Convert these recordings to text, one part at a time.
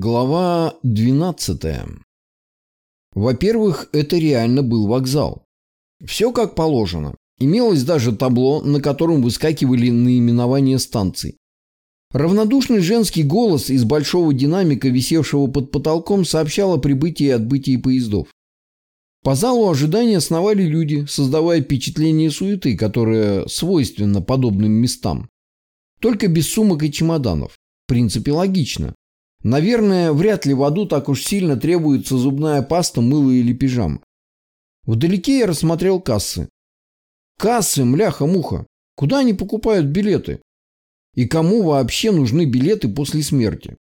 Глава 12. Во-первых, это реально был вокзал. Все как положено. Имелось даже табло, на котором выскакивали наименования станций. Равнодушный женский голос из большого динамика, висевшего под потолком, сообщал о прибытии и отбытии поездов. По залу ожидания сновали люди, создавая впечатление суеты, которое свойственно подобным местам. Только без сумок и чемоданов. В принципе, логично. Наверное, вряд ли в аду так уж сильно требуется зубная паста, мыло или пижама. Вдалеке я рассмотрел кассы. Кассы, мляха-муха. Куда они покупают билеты? И кому вообще нужны билеты после смерти?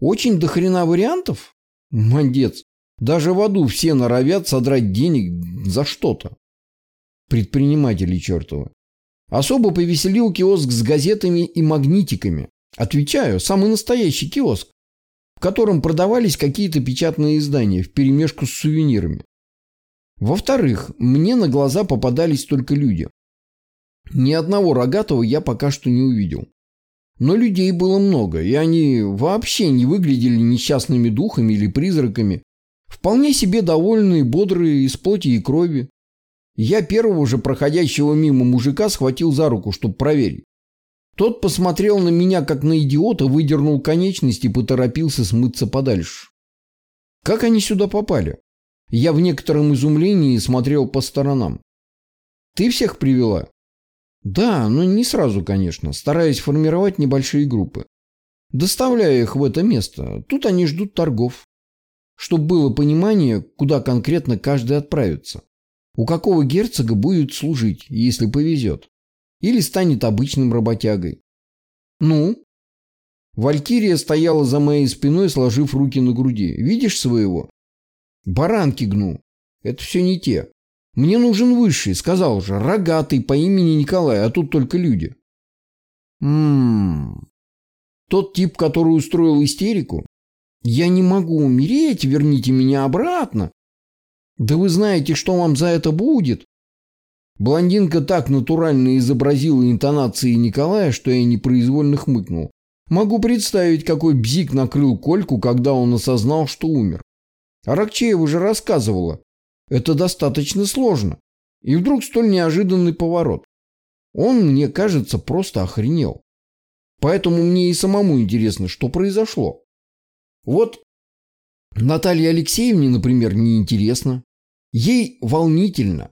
Очень дохрена вариантов? Мандец. Даже в аду все норовят содрать денег за что-то. Предприниматели чертовы. Особо повеселил киоск с газетами и магнитиками. Отвечаю, самый настоящий киоск в котором продавались какие-то печатные издания вперемешку с сувенирами. Во-вторых, мне на глаза попадались только люди. Ни одного рогатого я пока что не увидел. Но людей было много, и они вообще не выглядели несчастными духами или призраками. Вполне себе довольные, бодрые, из плоти и крови. Я первого же проходящего мимо мужика схватил за руку, чтобы проверить. Тот посмотрел на меня, как на идиота, выдернул конечность и поторопился смыться подальше. Как они сюда попали? Я в некотором изумлении смотрел по сторонам. Ты всех привела? Да, но не сразу, конечно, стараясь формировать небольшие группы. Доставляя их в это место, тут они ждут торгов. Чтобы было понимание, куда конкретно каждый отправится. У какого герцога будет служить, если повезет. Или станет обычным работягой. Ну? Валькирия стояла за моей спиной, сложив руки на груди. Видишь своего? Баранки гну. Это все не те. Мне нужен высший, сказал же, рогатый по имени Николай, а тут только люди. Ммм. Тот тип, который устроил истерику? Я не могу умереть, верните меня обратно. Да вы знаете, что вам за это будет? Блондинка так натурально изобразила интонации Николая, что я непроизвольно хмыкнул. Могу представить, какой бзик накрыл Кольку, когда он осознал, что умер. Аракчеева же рассказывала. Это достаточно сложно. И вдруг столь неожиданный поворот. Он, мне кажется, просто охренел. Поэтому мне и самому интересно, что произошло. Вот Наталье Алексеевне, например, неинтересно. Ей волнительно.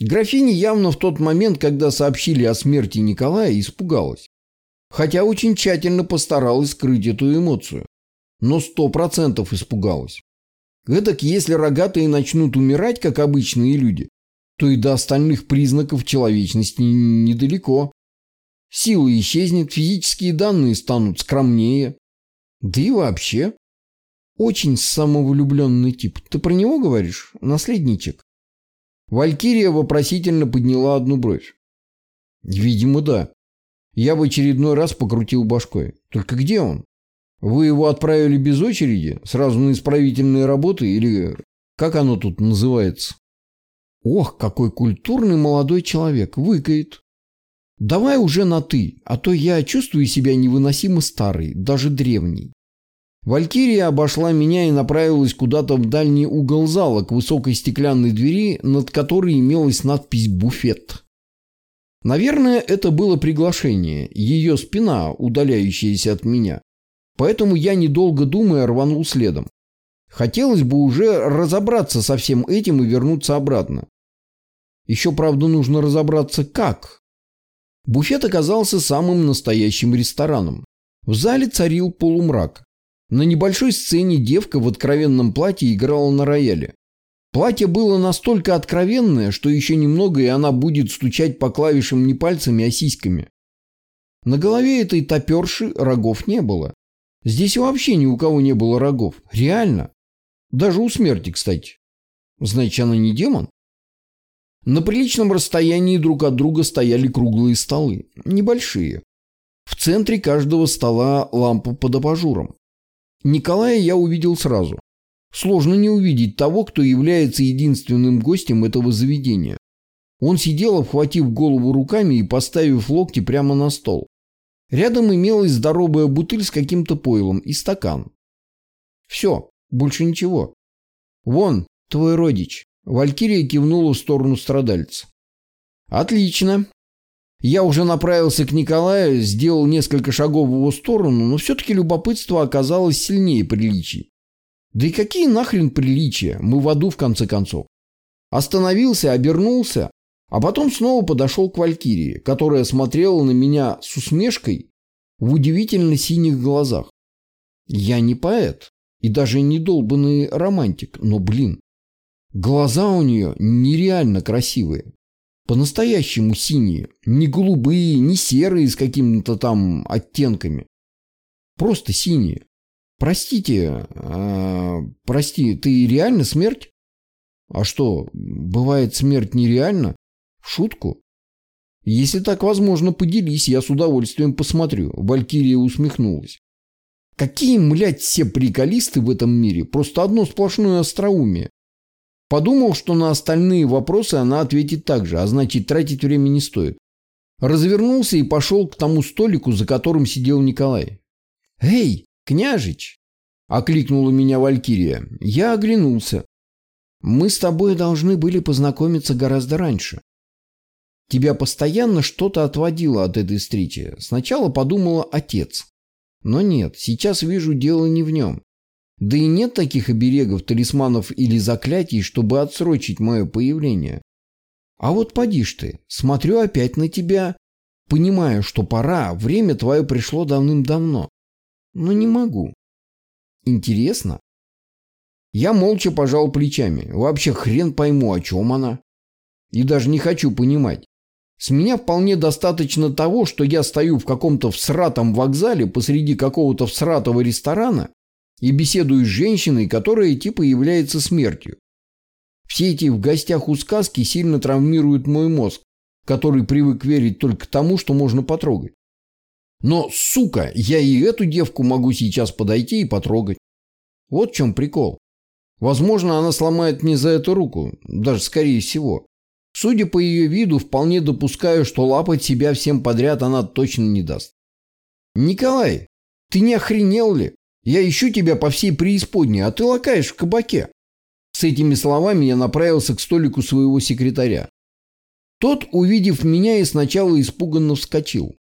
Графиня явно в тот момент, когда сообщили о смерти Николая, испугалась. Хотя очень тщательно постаралась скрыть эту эмоцию. Но сто процентов испугалась. Эдак, если рогатые начнут умирать, как обычные люди, то и до остальных признаков человечности недалеко. Сила исчезнет, физические данные станут скромнее. Да и вообще. Очень самовлюбленный тип. Ты про него говоришь, наследничек? Валькирия вопросительно подняла одну бровь. Видимо, да. Я в очередной раз покрутил башкой. Только где он? Вы его отправили без очереди? Сразу на исправительные работы? Или как оно тут называется? Ох, какой культурный молодой человек. Выкает. Давай уже на «ты», а то я чувствую себя невыносимо старый, даже древний. Валькирия обошла меня и направилась куда-то в дальний угол зала к высокой стеклянной двери, над которой имелась надпись «Буфет». Наверное, это было приглашение, ее спина, удаляющаяся от меня. Поэтому я, недолго думая, рванул следом. Хотелось бы уже разобраться со всем этим и вернуться обратно. Еще, правда, нужно разобраться, как. Буфет оказался самым настоящим рестораном. В зале царил полумрак. На небольшой сцене девка в откровенном платье играла на рояле. Платье было настолько откровенное, что еще немного, и она будет стучать по клавишам не пальцами, а сиськами. На голове этой топерши рогов не было. Здесь вообще ни у кого не было рогов. Реально. Даже у смерти, кстати. Значит, она не демон? На приличном расстоянии друг от друга стояли круглые столы. Небольшие. В центре каждого стола лампа под абажуром. Николая я увидел сразу. Сложно не увидеть того, кто является единственным гостем этого заведения. Он сидел, обхватив голову руками и поставив локти прямо на стол. Рядом имелась здоровая бутыль с каким-то пойлом и стакан. Все, больше ничего. Вон, твой родич. Валькирия кивнула в сторону страдальца. Отлично. Я уже направился к Николаю, сделал несколько шагов в его сторону, но все-таки любопытство оказалось сильнее приличий. Да и какие нахрен приличия? Мы в аду в конце концов. Остановился, обернулся, а потом снова подошел к Валькирии, которая смотрела на меня с усмешкой в удивительно синих глазах. Я не поэт и даже не долбанный романтик, но, блин, глаза у нее нереально красивые. По-настоящему синие, не голубые, не серые с какими-то там оттенками. Просто синие. Простите, э, прости, ты реально смерть? А что, бывает смерть нереальна? В шутку? Если так возможно, поделись, я с удовольствием посмотрю. Валькирия усмехнулась. Какие, млять, все приколисты в этом мире? Просто одно сплошное остроумие. Подумал, что на остальные вопросы она ответит так же, а значит тратить время не стоит. Развернулся и пошел к тому столику, за которым сидел Николай. «Эй, княжич!» – окликнула меня Валькирия. Я оглянулся. «Мы с тобой должны были познакомиться гораздо раньше. Тебя постоянно что-то отводило от этой встречи. Сначала подумала отец. Но нет, сейчас вижу дело не в нем. Да и нет таких оберегов, талисманов или заклятий, чтобы отсрочить мое появление. А вот поди ж ты, смотрю опять на тебя, понимаю, что пора, время твое пришло давным-давно. Но не могу. Интересно? Я молча пожал плечами. Вообще хрен пойму, о чем она. И даже не хочу понимать. С меня вполне достаточно того, что я стою в каком-то всратом вокзале посреди какого-то всратого ресторана и беседую с женщиной, которая типа является смертью. Все эти в гостях у сказки сильно травмируют мой мозг, который привык верить только тому, что можно потрогать. Но, сука, я и эту девку могу сейчас подойти и потрогать. Вот в чем прикол. Возможно, она сломает мне за это руку, даже скорее всего. Судя по ее виду, вполне допускаю, что лапать себя всем подряд она точно не даст. «Николай, ты не охренел ли? Я ищу тебя по всей преисподней, а ты лакаешь в кабаке». С этими словами я направился к столику своего секретаря. Тот, увидев меня, и сначала испуганно вскочил.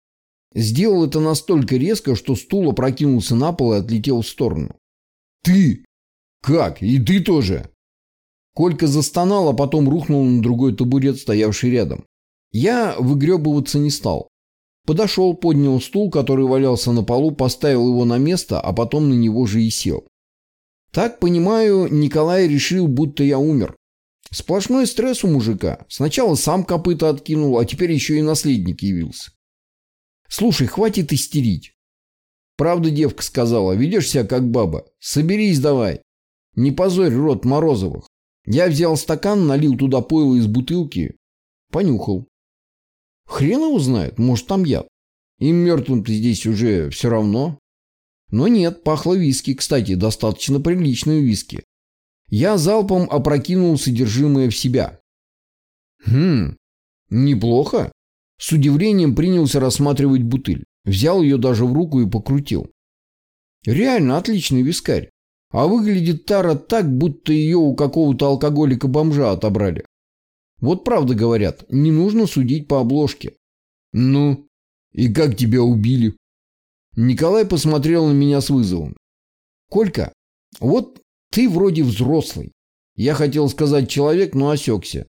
Сделал это настолько резко, что стул опрокинулся на пол и отлетел в сторону. «Ты? Как? И ты тоже?» Колька застонал, а потом рухнул на другой табурет, стоявший рядом. Я выгребываться не стал. Подошел, поднял стул, который валялся на полу, поставил его на место, а потом на него же и сел. Так, понимаю, Николай решил, будто я умер. Сплошной стресс у мужика. Сначала сам копыта откинул, а теперь еще и наследник явился. Слушай, хватит истерить. Правда девка сказала, ведешь себя как баба. Соберись давай. Не позорь рот Морозовых. Я взял стакан, налил туда пойло из бутылки, понюхал. Хрен его знает, может там яд. Им мертвым-то здесь уже все равно. Но нет, пахло виски, кстати, достаточно приличные виски. Я залпом опрокинул содержимое в себя. Хм, неплохо. С удивлением принялся рассматривать бутыль. Взял ее даже в руку и покрутил. Реально отличный вискарь. А выглядит Тара так, будто ее у какого-то алкоголика-бомжа отобрали. Вот правда говорят, не нужно судить по обложке. Ну, и как тебя убили? Николай посмотрел на меня с вызовом. Колька, вот ты вроде взрослый. Я хотел сказать человек, но осекся.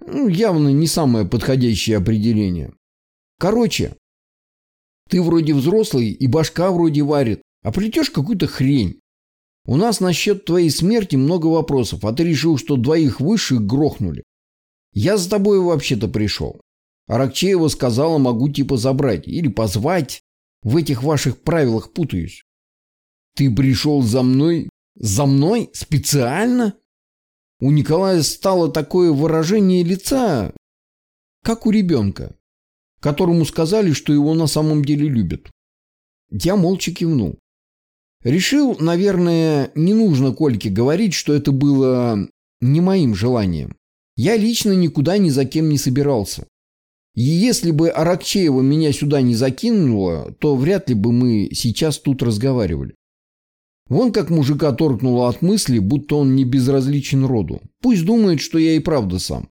Ну, явно не самое подходящее определение. Короче, ты вроде взрослый и башка вроде варит, а плетешь какую-то хрень. У нас насчет твоей смерти много вопросов, а ты решил, что двоих высших грохнули. Я за тобой вообще-то пришел. Аракчеева сказала, могу типа забрать или позвать. В этих ваших правилах путаюсь. Ты пришел за мной? За мной? Специально? У Николая стало такое выражение лица, как у ребенка, которому сказали, что его на самом деле любят. Я молча кивнул. Решил, наверное, не нужно Кольке говорить, что это было не моим желанием. Я лично никуда ни за кем не собирался. И если бы Аракчеева меня сюда не закинула, то вряд ли бы мы сейчас тут разговаривали. Вон как мужика торкнуло от мысли, будто он не безразличен роду. Пусть думает, что я и правда сам.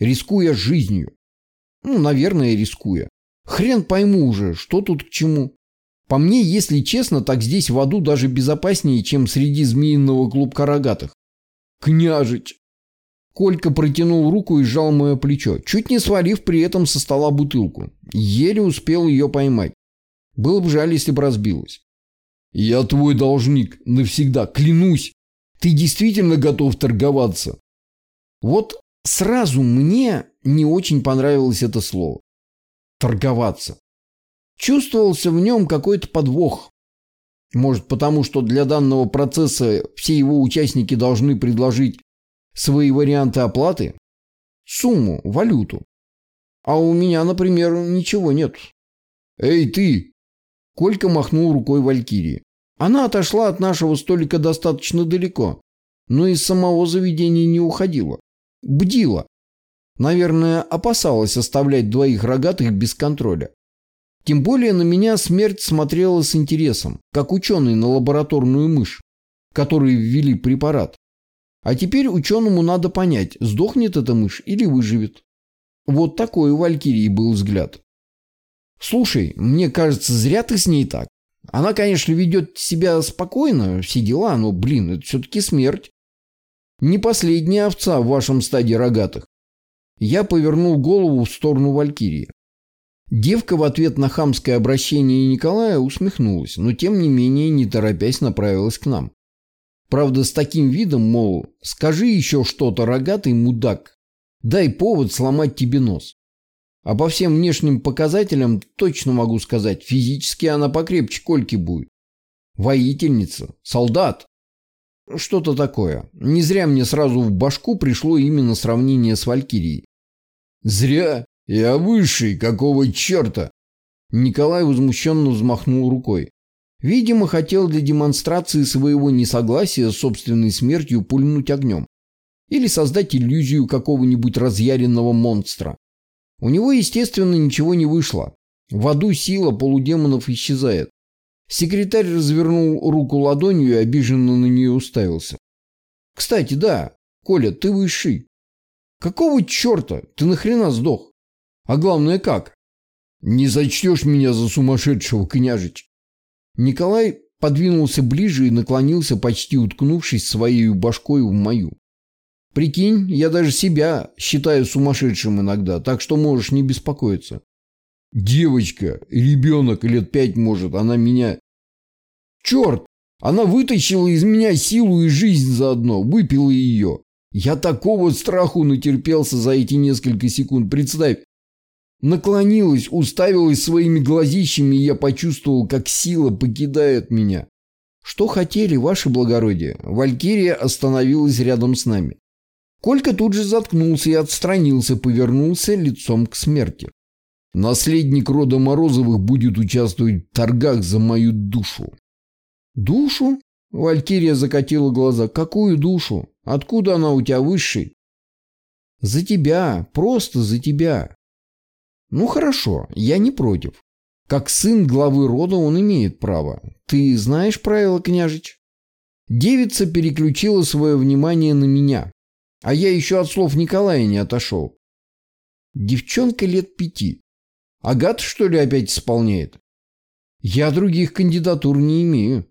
Рискуя жизнью. Ну, наверное, рискуя. Хрен пойму уже, что тут к чему. По мне, если честно, так здесь в аду даже безопаснее, чем среди змеиного клубка рогатых. Княжич! Колька протянул руку и сжал мое плечо, чуть не свалив при этом со стола бутылку. Еле успел ее поймать. Было бы жаль, если бы разбилась. «Я твой должник навсегда, клянусь. Ты действительно готов торговаться?» Вот сразу мне не очень понравилось это слово. Торговаться. Чувствовался в нем какой-то подвох. Может, потому что для данного процесса все его участники должны предложить свои варианты оплаты? Сумму, валюту. А у меня, например, ничего нет. «Эй, ты!» Колька махнул рукой Валькирии. Она отошла от нашего столика достаточно далеко, но из самого заведения не уходила. Бдила. Наверное, опасалась оставлять двоих рогатых без контроля. Тем более на меня смерть смотрела с интересом, как ученый на лабораторную мышь, который ввели препарат. А теперь ученому надо понять, сдохнет эта мышь или выживет. Вот такой у Валькирии был взгляд. «Слушай, мне кажется, зря ты с ней так. Она, конечно, ведет себя спокойно, все дела, но, блин, это все-таки смерть. Не последняя овца в вашем стаде рогатых». Я повернул голову в сторону Валькирии. Девка в ответ на хамское обращение Николая усмехнулась, но тем не менее, не торопясь, направилась к нам. Правда, с таким видом, мол, скажи еще что-то, рогатый мудак, дай повод сломать тебе нос. А по всем внешним показателям точно могу сказать, физически она покрепче Кольки будет. Воительница, солдат. Что-то такое. Не зря мне сразу в башку пришло именно сравнение с Валькирией. Зря. Я высший, какого черта? Николай возмущенно взмахнул рукой. Видимо, хотел для демонстрации своего несогласия с собственной смертью пульнуть огнем. Или создать иллюзию какого-нибудь разъяренного монстра. У него, естественно, ничего не вышло. В аду сила полудемонов исчезает. Секретарь развернул руку ладонью и обиженно на нее уставился. «Кстати, да, Коля, ты высший. Какого черта? Ты нахрена сдох? А главное, как? Не зачтешь меня за сумасшедшего, княжич?» Николай подвинулся ближе и наклонился, почти уткнувшись своей башкой в мою. «Прикинь, я даже себя считаю сумасшедшим иногда, так что можешь не беспокоиться». «Девочка, ребенок лет пять может, она меня...» «Черт! Она вытащила из меня силу и жизнь заодно, выпила ее. Я такого страху натерпелся за эти несколько секунд. Представь, Наклонилась, уставилась своими глазищами, и я почувствовал, как сила покидает меня. Что хотели, ваше благородие? Валькирия остановилась рядом с нами. Колька тут же заткнулся и отстранился, повернулся лицом к смерти. Наследник рода Морозовых будет участвовать в торгах за мою душу. Душу? Валькирия закатила глаза. Какую душу? Откуда она у тебя высшей? За тебя, просто за тебя. Ну хорошо, я не против. Как сын главы рода он имеет право. Ты знаешь правила, княжич? Девица переключила свое внимание на меня. А я еще от слов Николая не отошел. Девчонка лет пяти. Агат, что ли, опять исполняет? Я других кандидатур не имею.